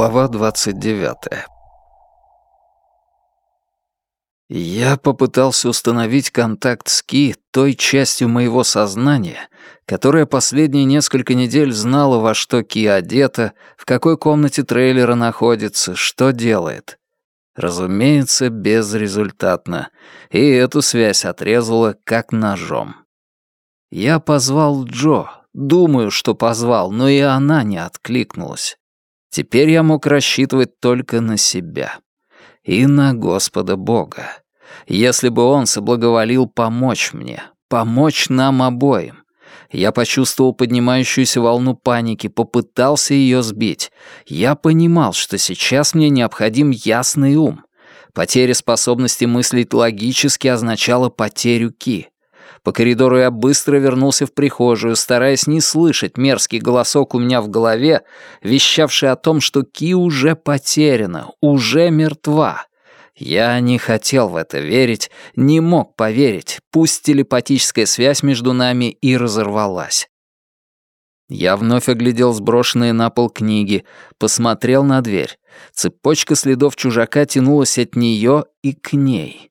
Глава 29 Я попытался установить контакт с Ки той частью моего сознания, которая последние несколько недель знала, во что Ки одета, в какой комнате трейлера находится, что делает. Разумеется, безрезультатно, и эту связь отрезала как ножом. Я позвал Джо, думаю, что позвал, но и она не откликнулась. Теперь я мог рассчитывать только на себя. И на Господа Бога. Если бы Он соблаговолил помочь мне, помочь нам обоим. Я почувствовал поднимающуюся волну паники, попытался ее сбить. Я понимал, что сейчас мне необходим ясный ум. Потеря способности мыслить логически означала потерю Ки. По коридору я быстро вернулся в прихожую, стараясь не слышать мерзкий голосок у меня в голове, вещавший о том, что Ки уже потеряна, уже мертва. Я не хотел в это верить, не мог поверить, пусть телепатическая связь между нами и разорвалась. Я вновь оглядел сброшенные на пол книги, посмотрел на дверь. Цепочка следов чужака тянулась от нее и к ней.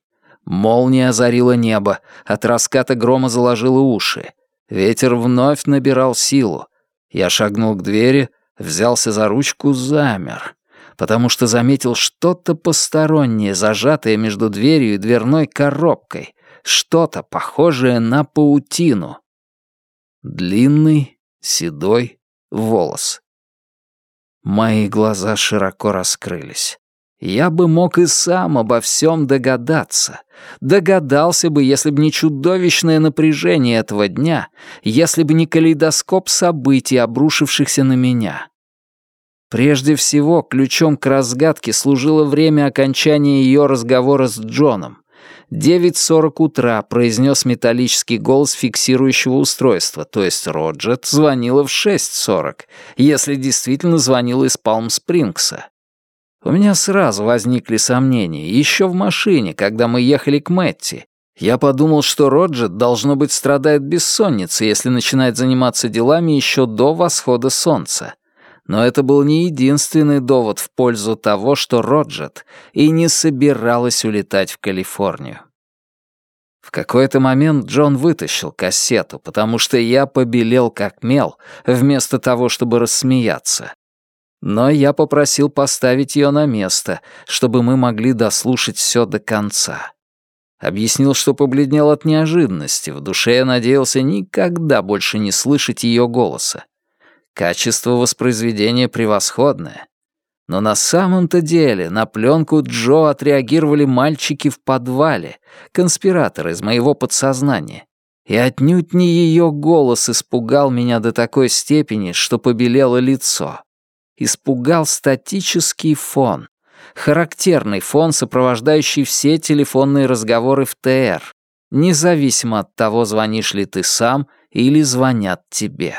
Молния озарила небо, от раската грома заложило уши. Ветер вновь набирал силу. Я шагнул к двери, взялся за ручку, замер, потому что заметил что-то постороннее, зажатое между дверью и дверной коробкой, что-то похожее на паутину. Длинный, седой волос. Мои глаза широко раскрылись. Я бы мог и сам обо всем догадаться. Догадался бы, если бы не чудовищное напряжение этого дня, если бы не калейдоскоп событий, обрушившихся на меня. Прежде всего, ключом к разгадке служило время окончания ее разговора с Джоном. 9.40 утра произнес металлический голос фиксирующего устройства, то есть Роджет звонила в 6.40, если действительно звонила из Палм-Спрингса. У меня сразу возникли сомнения, еще в машине, когда мы ехали к Мэтти. Я подумал, что Роджет, должно быть, страдает бессонницей, если начинает заниматься делами еще до восхода солнца. Но это был не единственный довод в пользу того, что Роджет и не собиралась улетать в Калифорнию. В какой-то момент Джон вытащил кассету, потому что я побелел как мел, вместо того, чтобы рассмеяться. Но я попросил поставить ее на место, чтобы мы могли дослушать все до конца. Объяснил, что побледнел от неожиданности, в душе я надеялся никогда больше не слышать ее голоса. Качество воспроизведения превосходное. Но на самом-то деле на пленку Джо отреагировали мальчики в подвале, конспираторы из моего подсознания. И отнюдь не ее голос испугал меня до такой степени, что побелело лицо испугал статический фон, характерный фон, сопровождающий все телефонные разговоры в ТР, независимо от того, звонишь ли ты сам или звонят тебе.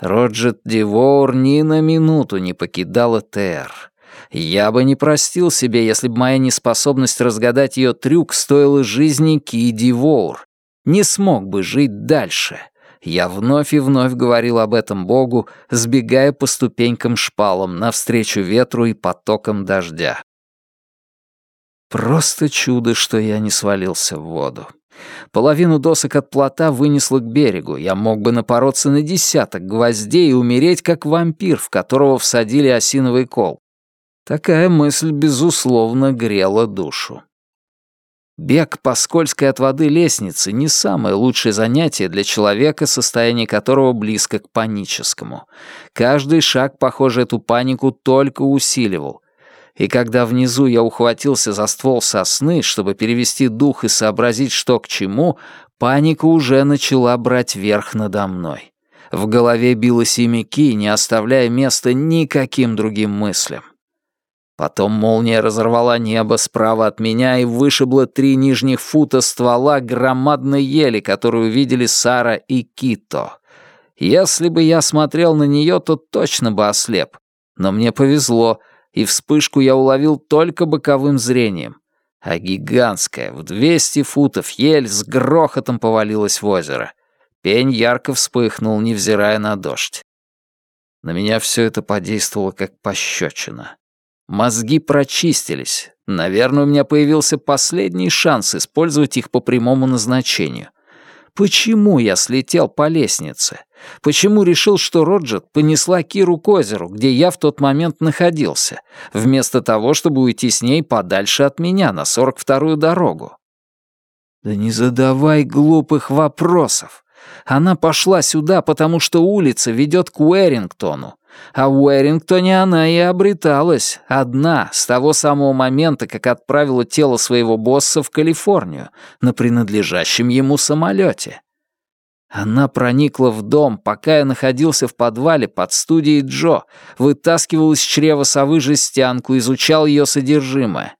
Роджет Дивоур ни на минуту не покидала ТР. Я бы не простил себе, если бы моя неспособность разгадать ее трюк стоила жизни Ки Дивоур. Не смог бы жить дальше. Я вновь и вновь говорил об этом Богу, сбегая по ступенькам шпалам навстречу ветру и потокам дождя. Просто чудо, что я не свалился в воду. Половину досок от плота вынесло к берегу. Я мог бы напороться на десяток гвоздей и умереть, как вампир, в которого всадили осиновый кол. Такая мысль, безусловно, грела душу. Бег по скользкой от воды лестнице — не самое лучшее занятие для человека, состояние которого близко к паническому. Каждый шаг, похоже, эту панику только усиливал. И когда внизу я ухватился за ствол сосны, чтобы перевести дух и сообразить, что к чему, паника уже начала брать верх надо мной. В голове билось имя Ки, не оставляя места никаким другим мыслям. Потом молния разорвала небо справа от меня и вышибла три нижних фута ствола громадной ели, которую видели Сара и Кито. Если бы я смотрел на нее, то точно бы ослеп. Но мне повезло, и вспышку я уловил только боковым зрением. А гигантская, в 200 футов ель с грохотом повалилась в озеро. Пень ярко вспыхнул, невзирая на дождь. На меня все это подействовало как пощечина. Мозги прочистились. Наверное, у меня появился последний шанс использовать их по прямому назначению. Почему я слетел по лестнице? Почему решил, что Роджет понесла Киру к озеру, где я в тот момент находился, вместо того, чтобы уйти с ней подальше от меня на 42-ю дорогу? Да не задавай глупых вопросов. Она пошла сюда, потому что улица ведет к Уэрингтону. А в Уэрингтоне она и обреталась, одна, с того самого момента, как отправила тело своего босса в Калифорнию на принадлежащем ему самолете. Она проникла в дом, пока я находился в подвале под студией Джо, вытаскивал из чрева совы жестянку, изучал ее содержимое.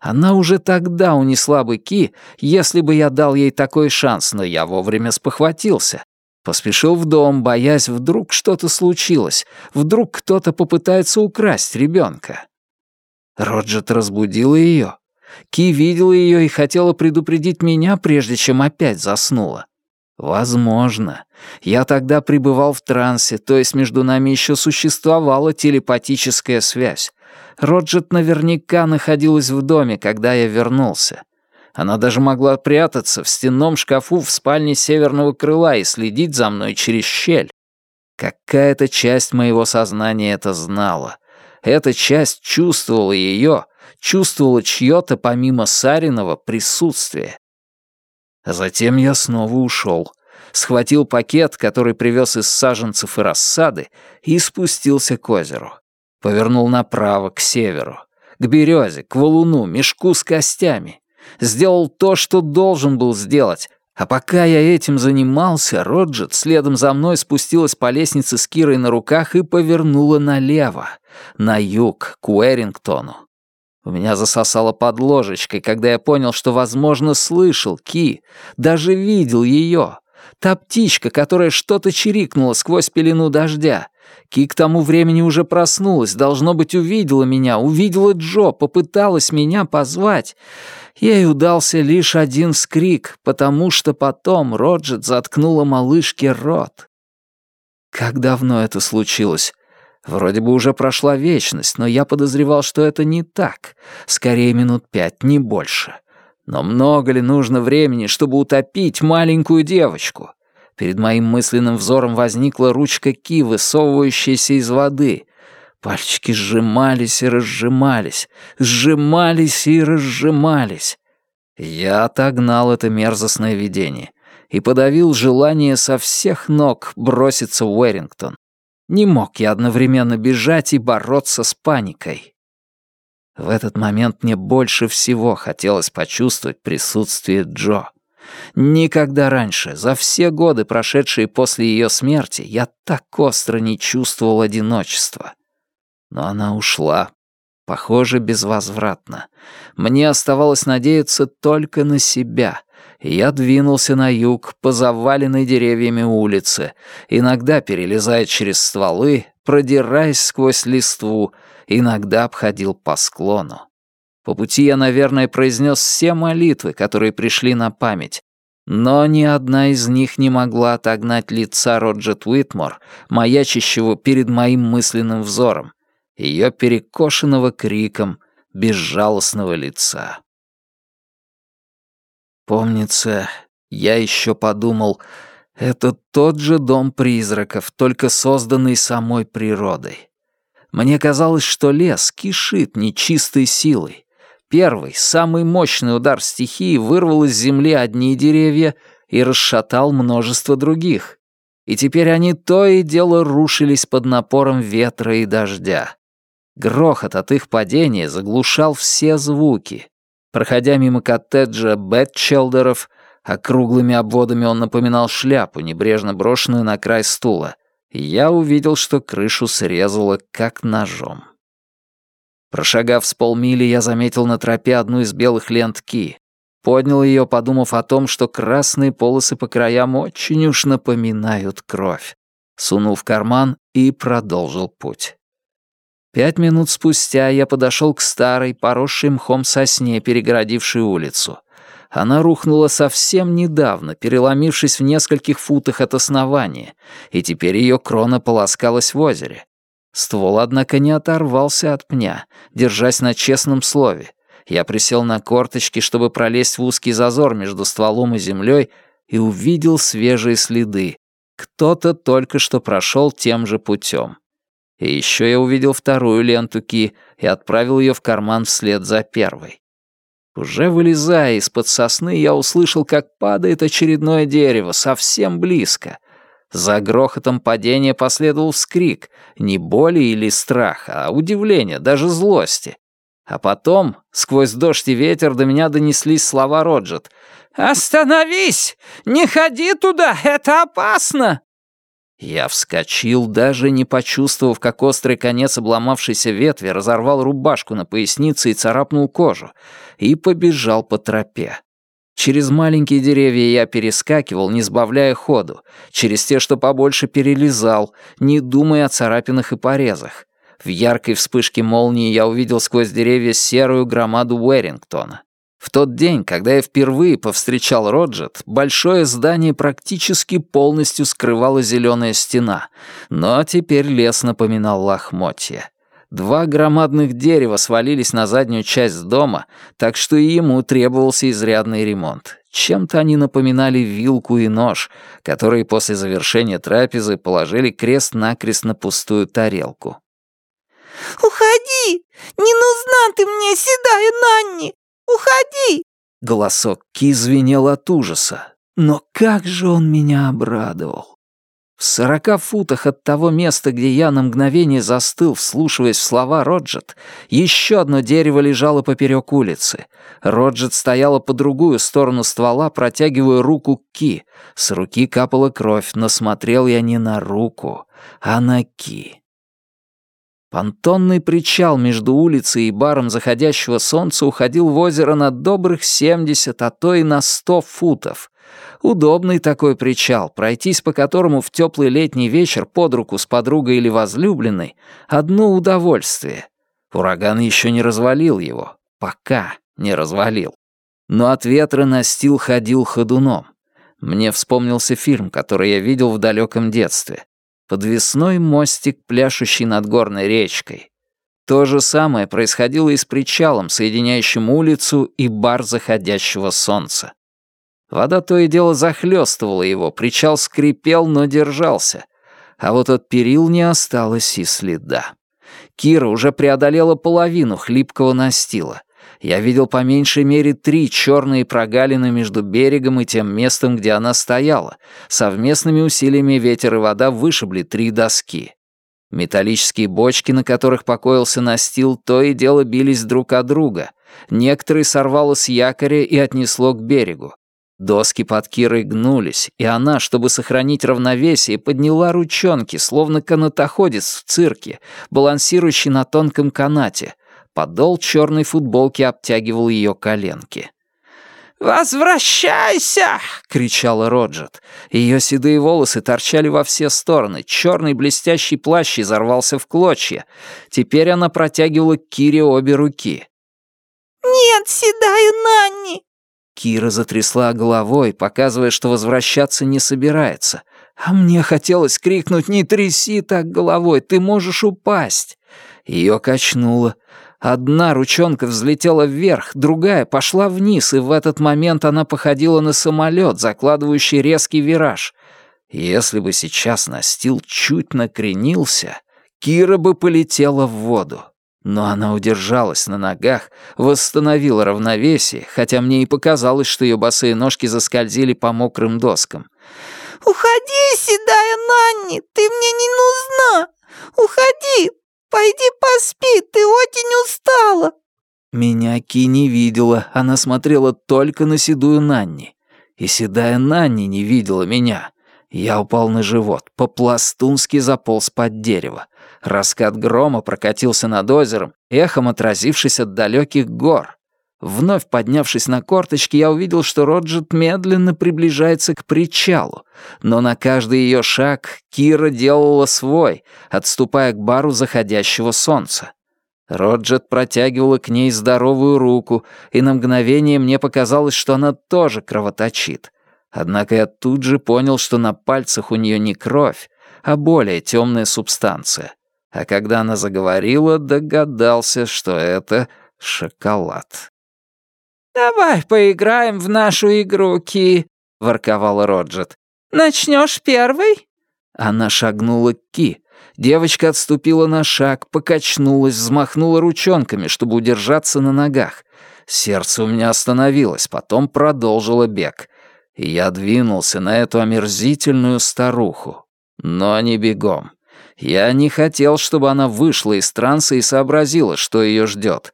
Она уже тогда унесла быки, если бы я дал ей такой шанс, но я вовремя спохватился. Поспешил в дом, боясь, вдруг что-то случилось, вдруг кто-то попытается украсть ребенка. Роджет разбудила ее. Ки видела ее и хотела предупредить меня, прежде чем опять заснула. Возможно. Я тогда пребывал в трансе, то есть между нами еще существовала телепатическая связь. Роджет наверняка находилась в доме, когда я вернулся. Она даже могла прятаться в стенном шкафу в спальне северного крыла и следить за мной через щель. Какая-то часть моего сознания это знала. Эта часть чувствовала ее, чувствовала чье-то помимо Саринова присутствие. Затем я снова ушел, схватил пакет, который привез из саженцев и рассады, и спустился к озеру. Повернул направо, к северу, к березе, к валуну, мешку с костями. Сделал то, что должен был сделать. А пока я этим занимался, Роджет следом за мной спустилась по лестнице с Кирой на руках и повернула налево, на юг, к Уэрингтону. У меня засосало под ложечкой, когда я понял, что, возможно, слышал Ки, даже видел ее. Та птичка, которая что-то чирикнула сквозь пелену дождя. Ки к тому времени уже проснулась, должно быть, увидела меня, увидела Джо, попыталась меня позвать. Ей удался лишь один скрик, потому что потом Роджет заткнула малышке рот. Как давно это случилось? Вроде бы уже прошла вечность, но я подозревал, что это не так. Скорее минут пять, не больше. Но много ли нужно времени, чтобы утопить маленькую девочку? Перед моим мысленным взором возникла ручка Ки, высовывающаяся из воды. Пальчики сжимались и разжимались, сжимались и разжимались. Я отогнал это мерзостное видение и подавил желание со всех ног броситься в Уэрингтон. Не мог я одновременно бежать и бороться с паникой. В этот момент мне больше всего хотелось почувствовать присутствие Джо. Никогда раньше, за все годы, прошедшие после ее смерти, я так остро не чувствовал одиночества. Но она ушла. Похоже, безвозвратно. Мне оставалось надеяться только на себя, я двинулся на юг по заваленной деревьями улице, иногда перелезая через стволы, продираясь сквозь листву, иногда обходил по склону. По пути я, наверное, произнес все молитвы, которые пришли на память, но ни одна из них не могла отогнать лица Роджет Уитмор, маячащего перед моим мысленным взором, ее перекошенного криком безжалостного лица. Помнится, я еще подумал, это тот же дом призраков, только созданный самой природой. Мне казалось, что лес кишит нечистой силой. Первый, самый мощный удар стихии вырвал из земли одни деревья и расшатал множество других. И теперь они то и дело рушились под напором ветра и дождя. Грохот от их падения заглушал все звуки. Проходя мимо коттеджа Бэтчелдеров, округлыми обводами он напоминал шляпу, небрежно брошенную на край стула, я увидел, что крышу срезало как ножом. Прошагав с полмили, я заметил на тропе одну из белых лент Ки. Поднял ее, подумав о том, что красные полосы по краям очень уж напоминают кровь. Сунул в карман и продолжил путь. Пять минут спустя я подошел к старой, поросшей мхом сосне, перегородившей улицу. Она рухнула совсем недавно, переломившись в нескольких футах от основания, и теперь ее крона полоскалась в озере. Ствол, однако, не оторвался от пня, держась на честном слове. Я присел на корточки, чтобы пролезть в узкий зазор между стволом и землей, и увидел свежие следы. Кто-то только что прошел тем же путем. И еще я увидел вторую ленту Ки и отправил ее в карман вслед за первой. Уже вылезая из-под сосны, я услышал, как падает очередное дерево, совсем близко. За грохотом падения последовал вскрик, не боли или страха, а удивления, даже злости. А потом, сквозь дождь и ветер, до меня донеслись слова Роджет. «Остановись! Не ходи туда! Это опасно!» Я вскочил, даже не почувствовав, как острый конец обломавшейся ветви разорвал рубашку на пояснице и царапнул кожу, и побежал по тропе. Через маленькие деревья я перескакивал, не сбавляя ходу, через те, что побольше перелезал, не думая о царапинах и порезах. В яркой вспышке молнии я увидел сквозь деревья серую громаду Уэрингтона. В тот день, когда я впервые повстречал Роджет, большое здание практически полностью скрывала зеленая стена, но теперь лес напоминал лохмотья. Два громадных дерева свалились на заднюю часть дома, так что и ему требовался изрядный ремонт. Чем-то они напоминали вилку и нож, которые после завершения трапезы положили крест-накрест на пустую тарелку. «Уходи! Не нужна ты мне, седая Нанни! Уходи!» Голосок Ки звенел от ужаса. Но как же он меня обрадовал. В сорока футах от того места, где я на мгновение застыл, вслушиваясь в слова Роджет, еще одно дерево лежало поперек улицы. Роджет стояла по другую сторону ствола, протягивая руку к Ки. С руки капала кровь, но смотрел я не на руку, а на Ки. Понтонный причал между улицей и баром заходящего солнца уходил в озеро на добрых 70, а то и на 100 футов. Удобный такой причал, пройтись по которому в теплый летний вечер под руку с подругой или возлюбленной — одно удовольствие. Ураган еще не развалил его. Пока не развалил. Но от ветра настил ходил ходуном. Мне вспомнился фильм, который я видел в далеком детстве подвесной мостик, пляшущий над горной речкой. То же самое происходило и с причалом, соединяющим улицу и бар заходящего солнца. Вода то и дело захлестывала его, причал скрипел, но держался. А вот от перил не осталось и следа. Кира уже преодолела половину хлипкого настила. Я видел по меньшей мере три черные прогалины между берегом и тем местом, где она стояла. Совместными усилиями ветер и вода вышибли три доски. Металлические бочки, на которых покоился настил, то и дело бились друг от друга. Некоторые сорвало с якоря и отнесло к берегу. Доски под Кирой гнулись, и она, чтобы сохранить равновесие, подняла ручонки, словно канатоходец в цирке, балансирующий на тонком канате, Подол черной футболки обтягивал ее коленки. «Возвращайся!» — кричала Роджет. Ее седые волосы торчали во все стороны, черный блестящий плащ изорвался в клочья. Теперь она протягивала к Кире обе руки. «Нет, седая Нанни!» Кира затрясла головой, показывая, что возвращаться не собирается. А мне хотелось крикнуть «Не тряси так головой, ты можешь упасть!» Ее качнуло. Одна ручонка взлетела вверх, другая пошла вниз, и в этот момент она походила на самолет, закладывающий резкий вираж. Если бы сейчас настил чуть накренился, Кира бы полетела в воду. Но она удержалась на ногах, восстановила равновесие, хотя мне и показалось, что ее босые ножки заскользили по мокрым доскам. «Уходи, седая Нанни, ты мне не нужна! Уходи, «Пойди поспи, ты очень устала!» Меня Ки не видела, она смотрела только на седую Нанни. И седая Нанни не видела меня. Я упал на живот, по-пластунски заполз под дерево. Раскат грома прокатился над озером, эхом отразившись от далеких гор. Вновь поднявшись на корточки, я увидел, что Роджет медленно приближается к причалу, но на каждый ее шаг Кира делала свой, отступая к бару заходящего солнца. Роджет протягивала к ней здоровую руку, и на мгновение мне показалось, что она тоже кровоточит. Однако я тут же понял, что на пальцах у нее не кровь, а более темная субстанция. А когда она заговорила, догадался, что это шоколад. «Давай поиграем в нашу игру, Ки», — ворковала Роджет. «Начнешь первый?» Она шагнула к Ки. Девочка отступила на шаг, покачнулась, взмахнула ручонками, чтобы удержаться на ногах. Сердце у меня остановилось, потом продолжило бег. И я двинулся на эту омерзительную старуху. Но не бегом. Я не хотел, чтобы она вышла из транса и сообразила, что ее ждет.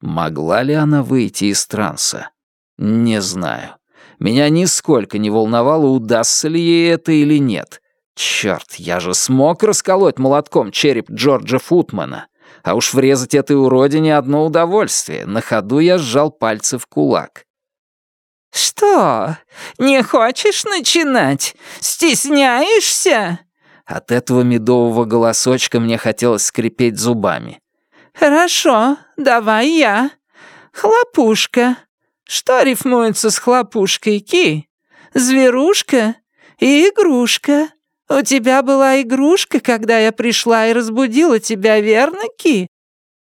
Могла ли она выйти из транса? Не знаю. Меня нисколько не волновало, удастся ли ей это или нет. Черт, я же смог расколоть молотком череп Джорджа Футмана. А уж врезать этой уродине одно удовольствие. На ходу я сжал пальцы в кулак. «Что, не хочешь начинать? Стесняешься?» От этого медового голосочка мне хотелось скрипеть зубами. «Хорошо, давай я. Хлопушка. Что рифмуется с хлопушкой, Ки? Зверушка и игрушка. У тебя была игрушка, когда я пришла и разбудила тебя, верно, Ки?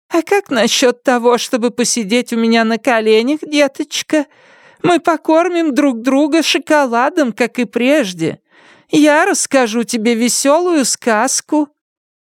А как насчет того, чтобы посидеть у меня на коленях, деточка? Мы покормим друг друга шоколадом, как и прежде. Я расскажу тебе веселую сказку».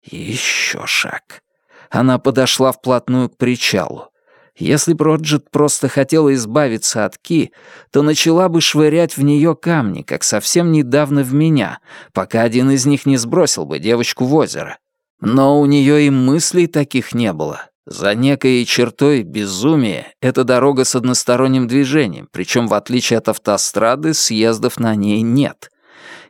Еще шаг. Она подошла вплотную к причалу. Если бы Роджет просто хотела избавиться от Ки, то начала бы швырять в нее камни, как совсем недавно в меня, пока один из них не сбросил бы девочку в озеро. Но у нее и мыслей таких не было. За некой чертой безумия это дорога с односторонним движением, причем в отличие от автострады съездов на ней нет.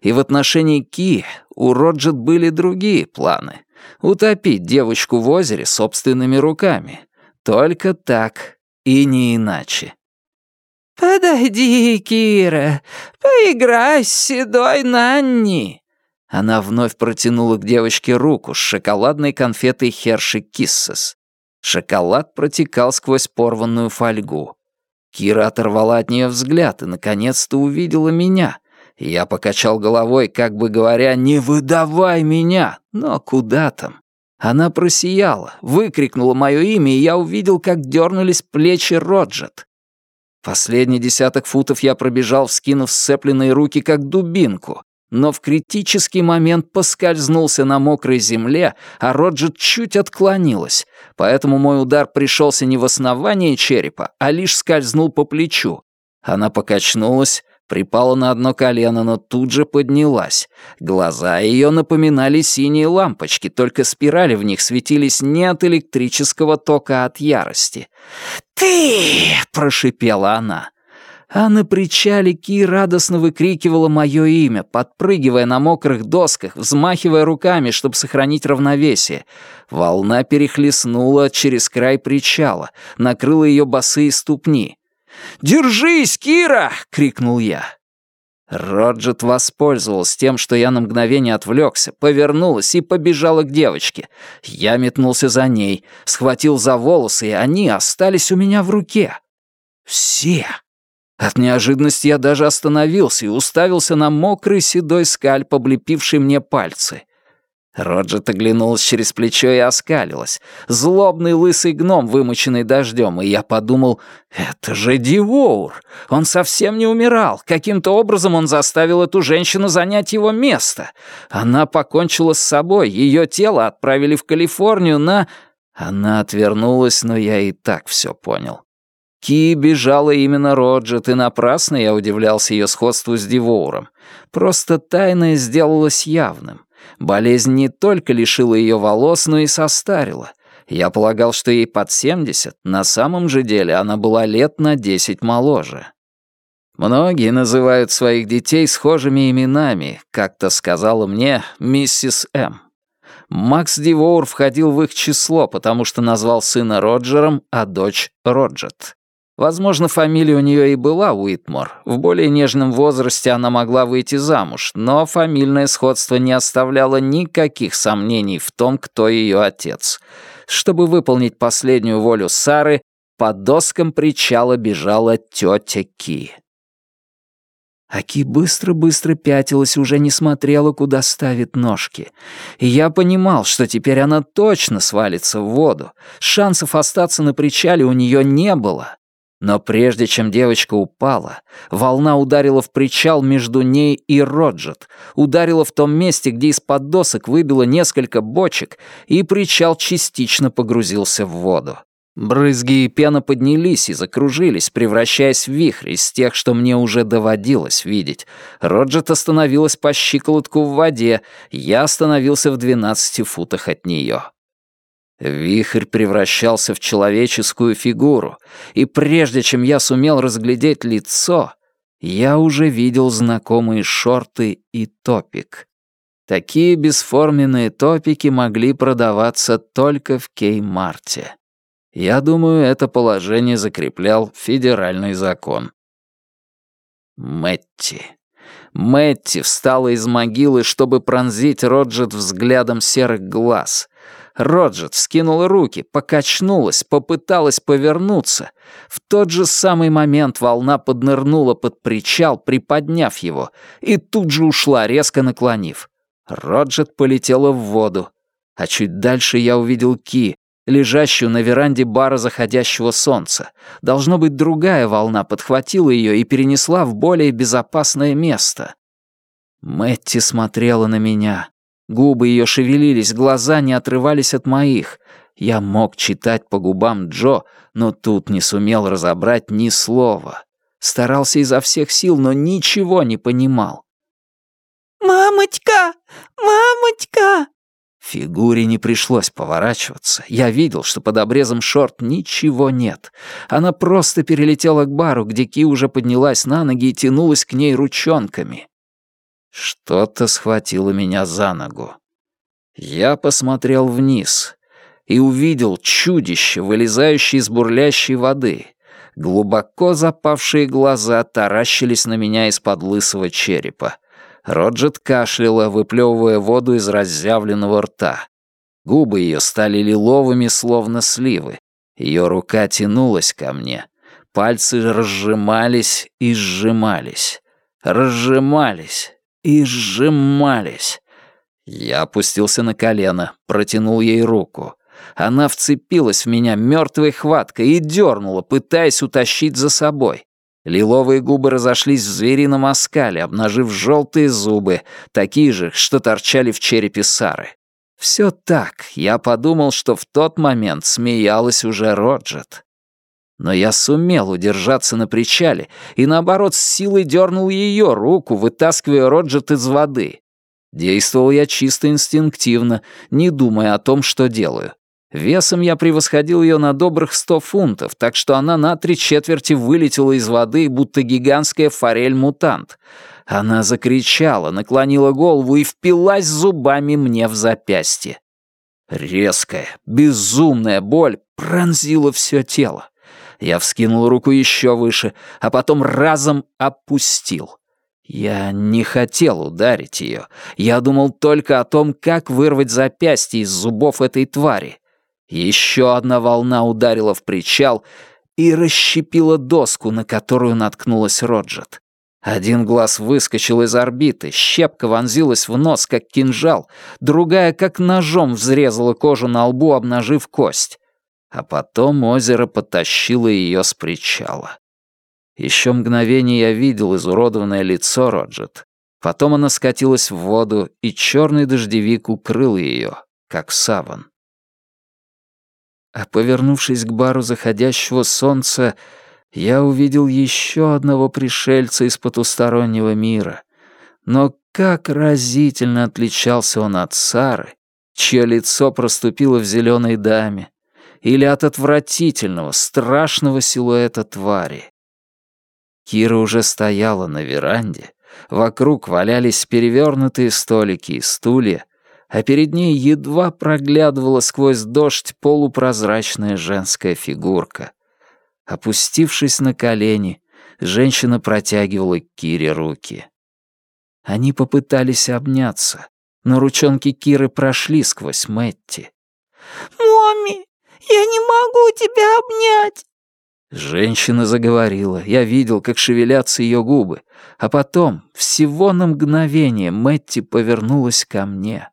И в отношении Ки у Роджет были другие планы. Утопить девочку в озере собственными руками, только так и не иначе. «Подойди, Кира, поиграй с седой Нанни». Она вновь протянула к девочке руку с шоколадной конфетой Херши Киссес. Шоколад протекал сквозь порванную фольгу. Кира оторвала от нее взгляд и, наконец-то, увидела меня. Я покачал головой, как бы говоря, «Не выдавай меня!» Но куда там? Она просияла, выкрикнула мое имя, и я увидел, как дернулись плечи Роджет. Последний десяток футов я пробежал, вскинув сцепленные руки, как дубинку, но в критический момент поскользнулся на мокрой земле, а Роджет чуть отклонилась, поэтому мой удар пришелся не в основание черепа, а лишь скользнул по плечу. Она покачнулась, припала на одно колено, но тут же поднялась. Глаза ее напоминали синие лампочки, только спирали в них светились не от электрического тока, а от ярости. «Ты!» — прошипела она. А на причале Ки радостно выкрикивала мое имя, подпрыгивая на мокрых досках, взмахивая руками, чтобы сохранить равновесие. Волна перехлестнула через край причала, накрыла ее босые ступни. «Держись, Кира!» — крикнул я. Роджет воспользовалась тем, что я на мгновение отвлекся, повернулась и побежала к девочке. Я метнулся за ней, схватил за волосы, и они остались у меня в руке. Все. От неожиданности я даже остановился и уставился на мокрый седой скальп, облепивший мне пальцы. Роджет оглянулась через плечо и оскалилась. Злобный лысый гном, вымоченный дождем, и я подумал, это же Дивоур. Он совсем не умирал. Каким-то образом он заставил эту женщину занять его место. Она покончила с собой, ее тело отправили в Калифорнию на... Она отвернулась, но я и так все понял. Ки бежала именно Роджет, и напрасно я удивлялся ее сходству с Дивоуром. Просто тайное сделалось явным. Болезнь не только лишила ее волос, но и состарила. Я полагал, что ей под 70, на самом же деле она была лет на 10 моложе. Многие называют своих детей схожими именами, как-то сказала мне миссис М. Макс Дивоур входил в их число, потому что назвал сына Роджером, а дочь — Роджет. Возможно, фамилия у нее и была Уитмор. В более нежном возрасте она могла выйти замуж, но фамильное сходство не оставляло никаких сомнений в том, кто ее отец. Чтобы выполнить последнюю волю Сары, по доскам причала бежала тетя Ки. Аки быстро-быстро пятилась уже не смотрела, куда ставит ножки. И я понимал, что теперь она точно свалится в воду. Шансов остаться на причале у нее не было. Но прежде чем девочка упала, волна ударила в причал между ней и Роджет, ударила в том месте, где из-под досок выбило несколько бочек, и причал частично погрузился в воду. Брызги и пена поднялись и закружились, превращаясь в вихрь из тех, что мне уже доводилось видеть. Роджет остановилась по щиколотку в воде, я остановился в двенадцати футах от нее. Вихрь превращался в человеческую фигуру, и прежде чем я сумел разглядеть лицо, я уже видел знакомые шорты и топик. Такие бесформенные топики могли продаваться только в Кей-Марте. Я думаю, это положение закреплял федеральный закон. Мэтти. Мэтти встала из могилы, чтобы пронзить Роджет взглядом серых глаз. Роджет вскинула руки, покачнулась, попыталась повернуться. В тот же самый момент волна поднырнула под причал, приподняв его, и тут же ушла, резко наклонив. Роджет полетела в воду. А чуть дальше я увидел Ки, лежащую на веранде бара заходящего солнца. Должно быть, другая волна подхватила ее и перенесла в более безопасное место. Мэтти смотрела на меня. Губы ее шевелились, глаза не отрывались от моих. Я мог читать по губам Джо, но тут не сумел разобрать ни слова. Старался изо всех сил, но ничего не понимал. «Мамочка! Мамочка!» Фигуре не пришлось поворачиваться. Я видел, что под обрезом шорт ничего нет. Она просто перелетела к бару, где Ки уже поднялась на ноги и тянулась к ней ручонками. Что-то схватило меня за ногу. Я посмотрел вниз и увидел чудище, вылезающее из бурлящей воды. Глубоко запавшие глаза таращились на меня из-под лысого черепа. Роджет кашляла, выплевывая воду из разъявленного рта. Губы ее стали лиловыми, словно сливы. Ее рука тянулась ко мне. Пальцы разжимались и сжимались. Разжимались и сжимались. Я опустился на колено, протянул ей руку. Она вцепилась в меня мертвой хваткой и дернула, пытаясь утащить за собой. Лиловые губы разошлись в зверином оскале, обнажив желтые зубы, такие же, что торчали в черепе Сары. Все так, я подумал, что в тот момент смеялась уже Роджет. Но я сумел удержаться на причале и, наоборот, с силой дернул ее руку, вытаскивая Роджет из воды. Действовал я чисто инстинктивно, не думая о том, что делаю. Весом я превосходил ее на добрых сто фунтов, так что она на три четверти вылетела из воды, будто гигантская форель-мутант. Она закричала, наклонила голову и впилась зубами мне в запястье. Резкая, безумная боль пронзила все тело. Я вскинул руку еще выше, а потом разом опустил. Я не хотел ударить ее. Я думал только о том, как вырвать запястье из зубов этой твари. Еще одна волна ударила в причал и расщепила доску, на которую наткнулась Роджет. Один глаз выскочил из орбиты, щепка вонзилась в нос, как кинжал, другая, как ножом, взрезала кожу на лбу, обнажив кость. А потом озеро потащило ее с причала. Еще мгновение я видел изуродованное лицо Роджет. Потом она скатилась в воду, и черный дождевик укрыл ее, как саван а повернувшись к бару заходящего солнца, я увидел еще одного пришельца из потустороннего мира. Но как разительно отличался он от Сары, чье лицо проступило в зеленой даме, или от отвратительного, страшного силуэта твари. Кира уже стояла на веранде, вокруг валялись перевернутые столики и стулья, а перед ней едва проглядывала сквозь дождь полупрозрачная женская фигурка. Опустившись на колени, женщина протягивала к Кире руки. Они попытались обняться, но ручонки Киры прошли сквозь Мэтти. «Момми, я не могу тебя обнять!» Женщина заговорила. Я видел, как шевелятся ее губы. А потом, всего на мгновение, Мэтти повернулась ко мне.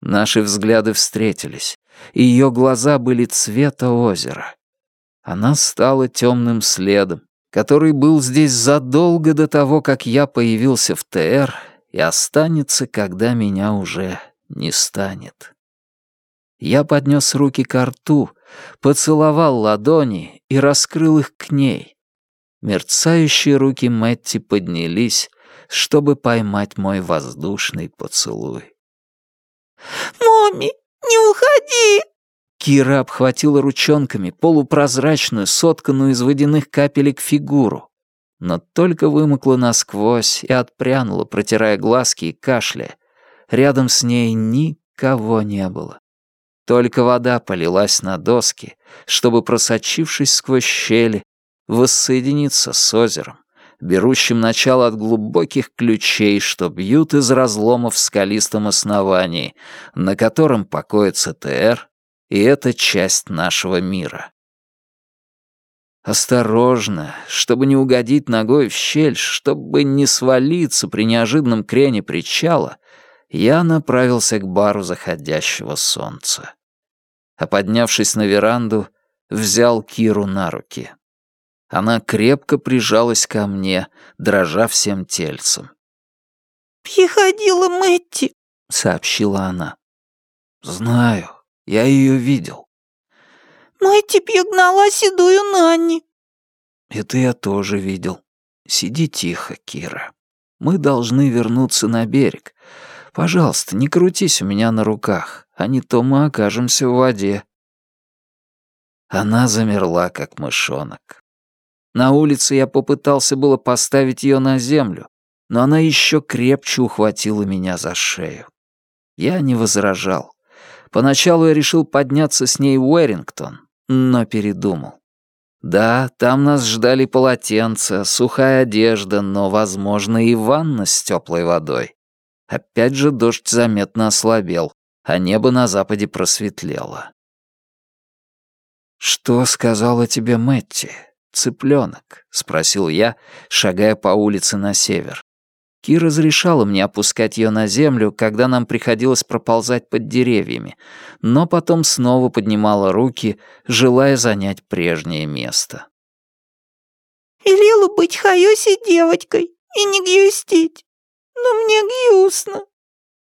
Наши взгляды встретились, и ее глаза были цвета озера. Она стала темным следом, который был здесь задолго до того, как я появился в ТР, и останется, когда меня уже не станет. Я поднес руки к рту, поцеловал ладони и раскрыл их к ней. Мерцающие руки Мэтти поднялись, чтобы поймать мой воздушный поцелуй. «Момми, не уходи!» Кира обхватила ручонками полупрозрачную, сотканную из водяных капелек фигуру, но только вымокла насквозь и отпрянула, протирая глазки и кашляя. Рядом с ней никого не было. Только вода полилась на доски, чтобы, просочившись сквозь щели, воссоединиться с озером, берущим начало от глубоких ключей, что бьют из разломов в скалистом основании, на котором покоится ТР, и это часть нашего мира. Осторожно, чтобы не угодить ногой в щель, чтобы не свалиться при неожиданном крене причала, я направился к бару заходящего солнца а поднявшись на веранду, взял Киру на руки. Она крепко прижалась ко мне, дрожа всем тельцем. «Приходила Мэтти», — сообщила она. «Знаю, я ее видел». «Мэтти пригнала седую Нанни». «Это я тоже видел. Сиди тихо, Кира. Мы должны вернуться на берег. Пожалуйста, не крутись у меня на руках а не то мы окажемся в воде». Она замерла, как мышонок. На улице я попытался было поставить ее на землю, но она еще крепче ухватила меня за шею. Я не возражал. Поначалу я решил подняться с ней в Уэрингтон, но передумал. Да, там нас ждали полотенца, сухая одежда, но, возможно, и ванна с теплой водой. Опять же дождь заметно ослабел, а небо на западе просветлело. «Что сказала тебе Мэтти, цыпленок?» — спросил я, шагая по улице на север. Ки разрешала мне опускать ее на землю, когда нам приходилось проползать под деревьями, но потом снова поднимала руки, желая занять прежнее место. «Велела быть Хайоси девочкой и не гюстить, но мне гюстно,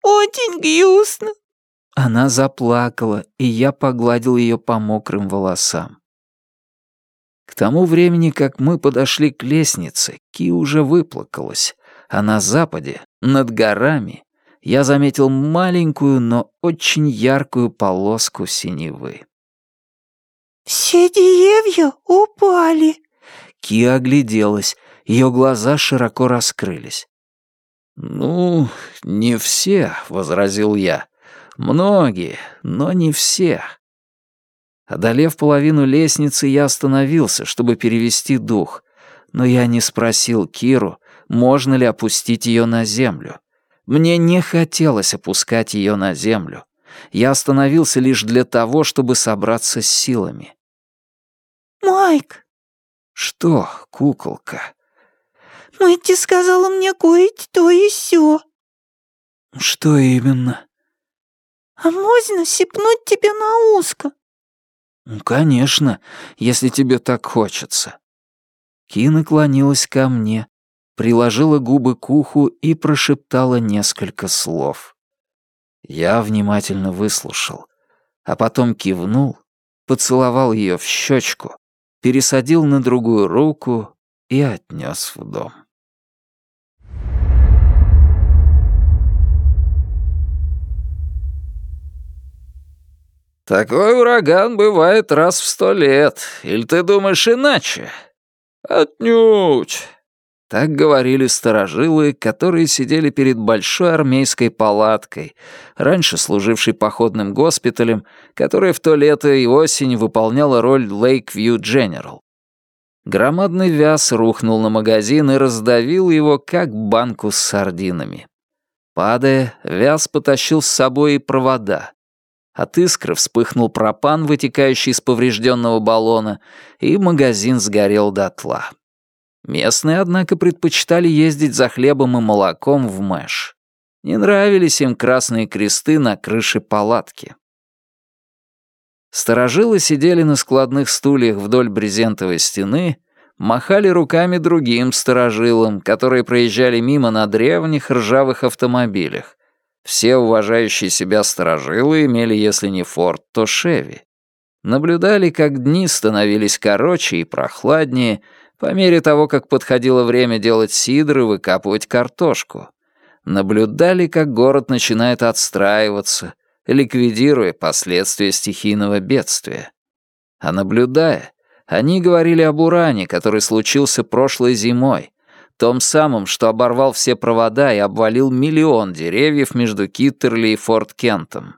очень гюстно». Она заплакала, и я погладил ее по мокрым волосам. К тому времени, как мы подошли к лестнице, Ки уже выплакалась, а на западе, над горами, я заметил маленькую, но очень яркую полоску синевы. «Все деревья упали!» Ки огляделась, ее глаза широко раскрылись. «Ну, не все», — возразил я. Многие, но не все. Одолев половину лестницы, я остановился, чтобы перевести дух, но я не спросил Киру, можно ли опустить ее на землю. Мне не хотелось опускать ее на землю. Я остановился лишь для того, чтобы собраться с силами. «Майк!» «Что, куколка?» «Мэтти сказала мне кое-что еще». «Что именно?» «А можно сипнуть тебе на узко?» «Конечно, если тебе так хочется». Ки наклонилась ко мне, приложила губы к уху и прошептала несколько слов. Я внимательно выслушал, а потом кивнул, поцеловал ее в щечку, пересадил на другую руку и отнес в дом. Такой ураган бывает раз в сто лет. Или ты думаешь иначе? Отнюдь. Так говорили старожилы, которые сидели перед большой армейской палаткой, раньше служившей походным госпиталем, которая в то лето и осень выполняла роль Лейквью General. Громадный вяз рухнул на магазин и раздавил его, как банку с сардинами. Падая, вяз потащил с собой и провода. От искры вспыхнул пропан, вытекающий из поврежденного баллона, и магазин сгорел дотла. Местные, однако, предпочитали ездить за хлебом и молоком в Мэш. Не нравились им красные кресты на крыше палатки. Сторожилы сидели на складных стульях вдоль брезентовой стены, махали руками другим сторожилам, которые проезжали мимо на древних ржавых автомобилях. Все уважающие себя сторожилы имели, если не Форд, то Шеви. Наблюдали, как дни становились короче и прохладнее, по мере того, как подходило время делать сидр и выкапывать картошку. Наблюдали, как город начинает отстраиваться, ликвидируя последствия стихийного бедствия. А наблюдая, они говорили об уране, который случился прошлой зимой, том самом, что оборвал все провода и обвалил миллион деревьев между Киттерли и Форт Кентом.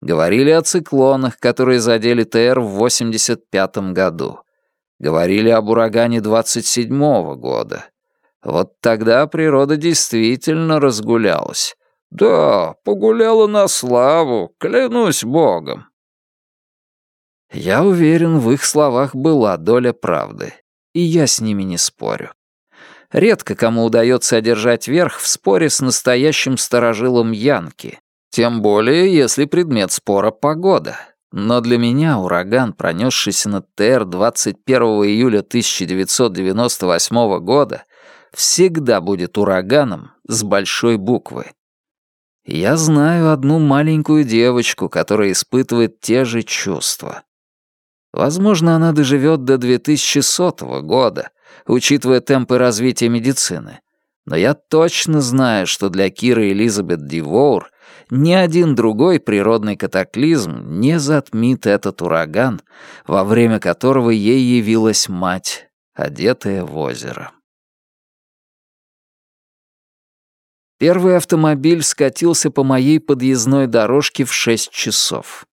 Говорили о циклонах, которые задели ТР в 85 году. Говорили об урагане 27-го года. Вот тогда природа действительно разгулялась. Да, погуляла на славу, клянусь богом. Я уверен, в их словах была доля правды, и я с ними не спорю. Редко кому удается одержать верх в споре с настоящим сторожилом Янки, тем более, если предмет спора — погода. Но для меня ураган, пронесшийся над ТР 21 июля 1998 года, всегда будет ураганом с большой буквы. Я знаю одну маленькую девочку, которая испытывает те же чувства. Возможно, она доживет до 2100 года, учитывая темпы развития медицины. Но я точно знаю, что для Киры Элизабет Дивоур ни один другой природный катаклизм не затмит этот ураган, во время которого ей явилась мать, одетая в озеро. Первый автомобиль скатился по моей подъездной дорожке в шесть часов.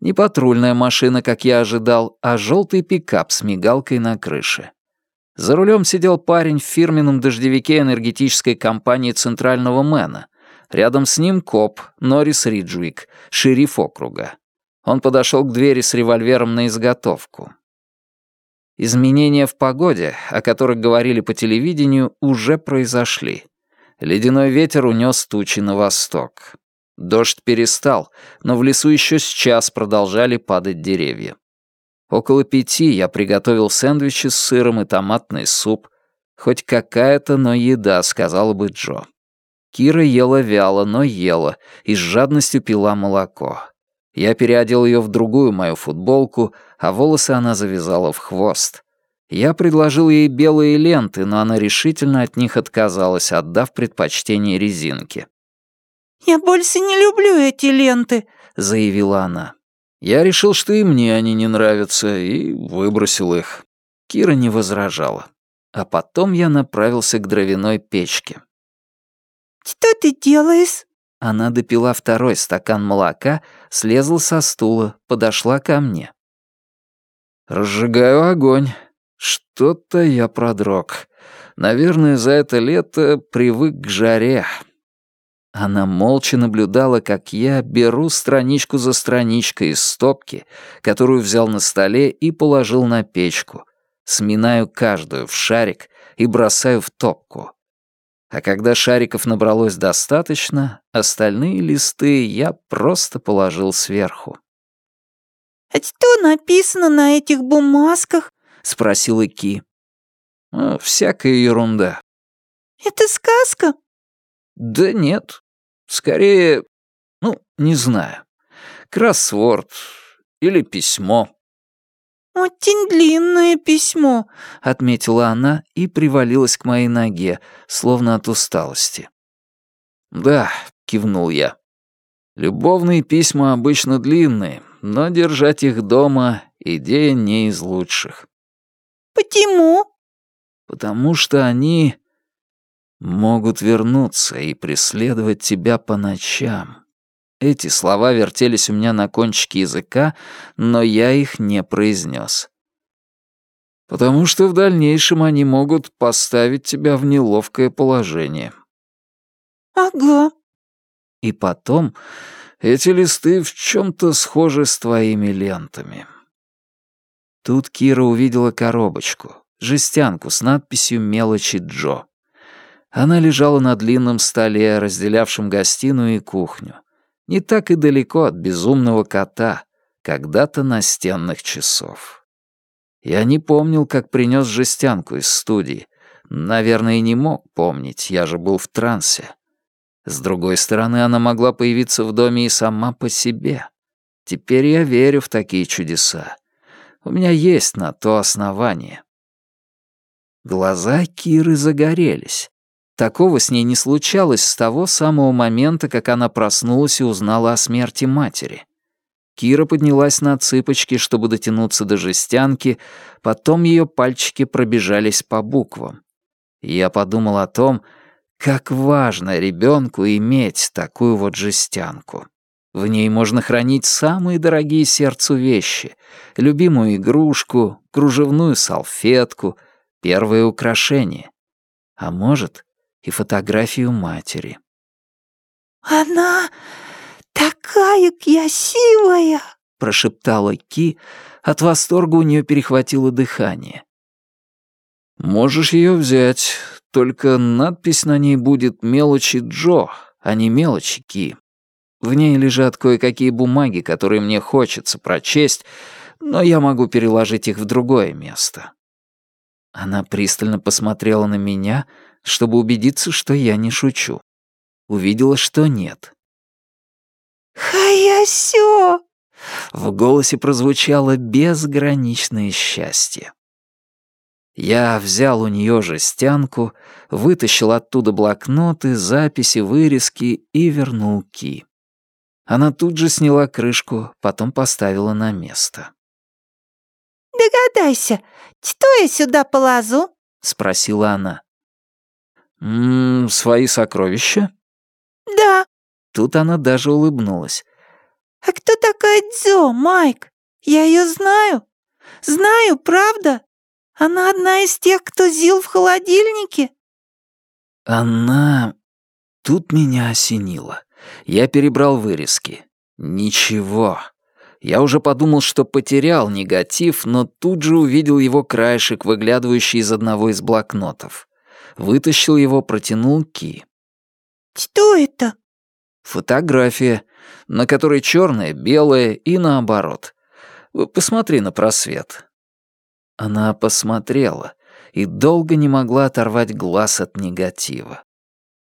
Не патрульная машина, как я ожидал, а желтый пикап с мигалкой на крыше. За рулем сидел парень в фирменном дождевике энергетической компании Центрального Мэна. Рядом с ним коп, Норрис Риджвик, шериф округа. Он подошел к двери с револьвером на изготовку. Изменения в погоде, о которых говорили по телевидению, уже произошли. Ледяной ветер унес тучи на восток. Дождь перестал, но в лесу еще с час продолжали падать деревья. Около пяти я приготовил сэндвичи с сыром и томатный суп. Хоть какая-то, но еда, сказала бы Джо. Кира ела вяло, но ела, и с жадностью пила молоко. Я переодел ее в другую мою футболку, а волосы она завязала в хвост. Я предложил ей белые ленты, но она решительно от них отказалась, отдав предпочтение резинке. «Я больше не люблю эти ленты», — заявила она. Я решил, что и мне они не нравятся, и выбросил их. Кира не возражала. А потом я направился к дровяной печке. «Что ты делаешь?» Она допила второй стакан молока, слезла со стула, подошла ко мне. «Разжигаю огонь. Что-то я продрог. Наверное, за это лето привык к жаре. Она молча наблюдала, как я беру страничку за страничкой из стопки, которую взял на столе и положил на печку, сминаю каждую в шарик и бросаю в топку. А когда шариков набралось достаточно, остальные листы я просто положил сверху. «А что написано на этих бумажках?» — спросила Ки. «Ну, «Всякая ерунда». «Это сказка?» «Да нет, Скорее, ну, не знаю. Кроссворд или письмо. «Очень длинное письмо», — отметила она и привалилась к моей ноге, словно от усталости. «Да», — кивнул я. «Любовные письма обычно длинные, но держать их дома — идея не из лучших». «Почему?» «Потому что они могут вернуться и преследовать тебя по ночам. Эти слова вертелись у меня на кончике языка, но я их не произнес. Потому что в дальнейшем они могут поставить тебя в неловкое положение. Ага. И потом Эти листы в чем-то схожи с твоими лентами». Тут Кира увидела коробочку, жестянку с надписью «Мелочи Джо». Она лежала на длинном столе, разделявшем гостиную и кухню. Не так и далеко от безумного кота, когда-то настенных часов. Я не помнил, как принес жестянку из студии. Наверное, и не мог помнить, я же был в трансе. С другой стороны, она могла появиться в доме и сама по себе. Теперь я верю в такие чудеса. У меня есть на то основание. Глаза Киры загорелись. Такого с ней не случалось с того самого момента, как она проснулась и узнала о смерти матери. Кира поднялась на цыпочки, чтобы дотянуться до жестянки, потом ее пальчики пробежались по буквам. Я подумал о том, как важно ребенку иметь такую вот жестянку. В ней можно хранить самые дорогие сердцу вещи — любимую игрушку, кружевную салфетку, первое украшение. А может, и фотографию матери. «Она такая красивая!» — прошептала Ки. От восторга у нее перехватило дыхание. «Можешь ее взять, только надпись на ней будет «Мелочи Джо», а не «Мелочи Ки». В ней лежат кое-какие бумаги, которые мне хочется прочесть, но я могу переложить их в другое место». Она пристально посмотрела на меня, чтобы убедиться, что я не шучу. Увидела, что нет. «Хаясё!» В голосе прозвучало безграничное счастье. Я взял у нее жестянку, вытащил оттуда блокноты, записи, вырезки и вернул Ки. Она тут же сняла крышку, потом поставила на место. «Догадайся, что я сюда полазу?» — спросила она. «Ммм, свои сокровища?» «Да». Тут она даже улыбнулась. «А кто такая Дзё, Майк? Я ее знаю. Знаю, правда? Она одна из тех, кто зил в холодильнике?» «Она...» Тут меня осенило. Я перебрал вырезки. Ничего. Я уже подумал, что потерял негатив, но тут же увидел его краешек, выглядывающий из одного из блокнотов вытащил его, протянул Ки. «Что это?» «Фотография, на которой черное, белое и наоборот. Посмотри на просвет». Она посмотрела и долго не могла оторвать глаз от негатива.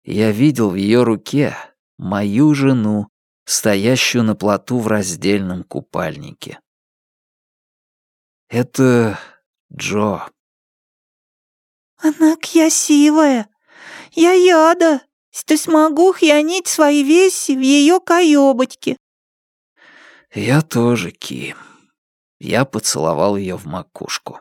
Я видел в ее руке мою жену, стоящую на плоту в раздельном купальнике. Это Джо. «Она красивая. Я яда, что смогу хранить свои вещи в ее коёбочке». «Я тоже, Ки». Я поцеловал ее в макушку.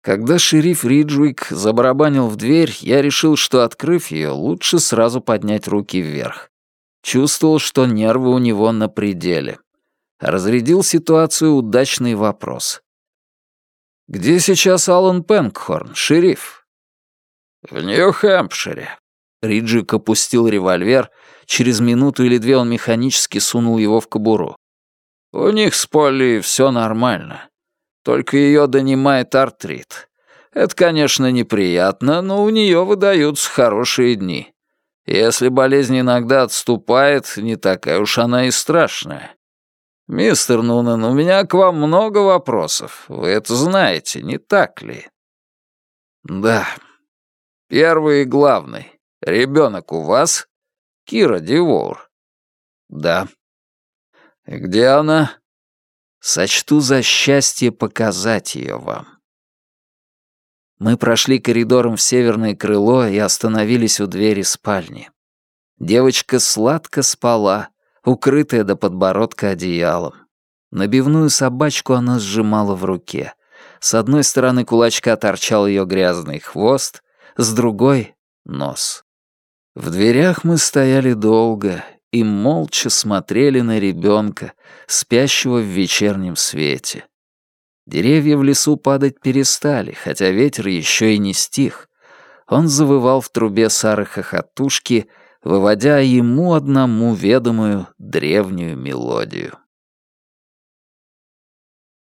Когда шериф Риджуик забарабанил в дверь, я решил, что, открыв ее, лучше сразу поднять руки вверх. Чувствовал, что нервы у него на пределе. Разрядил ситуацию удачный вопрос. «Где сейчас Алан Пенкхорн, шериф?» «В Нью-Хэмпшире». Риджик опустил револьвер. Через минуту или две он механически сунул его в кобуру. «У них с Полли все нормально. Только ее донимает артрит. Это, конечно, неприятно, но у нее выдаются хорошие дни. Если болезнь иногда отступает, не такая уж она и страшная. «Мистер Нунан, у меня к вам много вопросов. Вы это знаете, не так ли?» «Да. Первый и главный. Ребенок у вас? Кира Дивоур?» «Да». «Где она?» «Сочту за счастье показать ее вам». Мы прошли коридором в северное крыло и остановились у двери спальни. Девочка сладко спала, укрытая до подбородка одеялом. Набивную собачку она сжимала в руке. С одной стороны кулачка торчал ее грязный хвост, с другой — нос. В дверях мы стояли долго и молча смотрели на ребенка, спящего в вечернем свете. Деревья в лесу падать перестали, хотя ветер еще и не стих. Он завывал в трубе Сары хохотушки, выводя ему одному ведомую древнюю мелодию.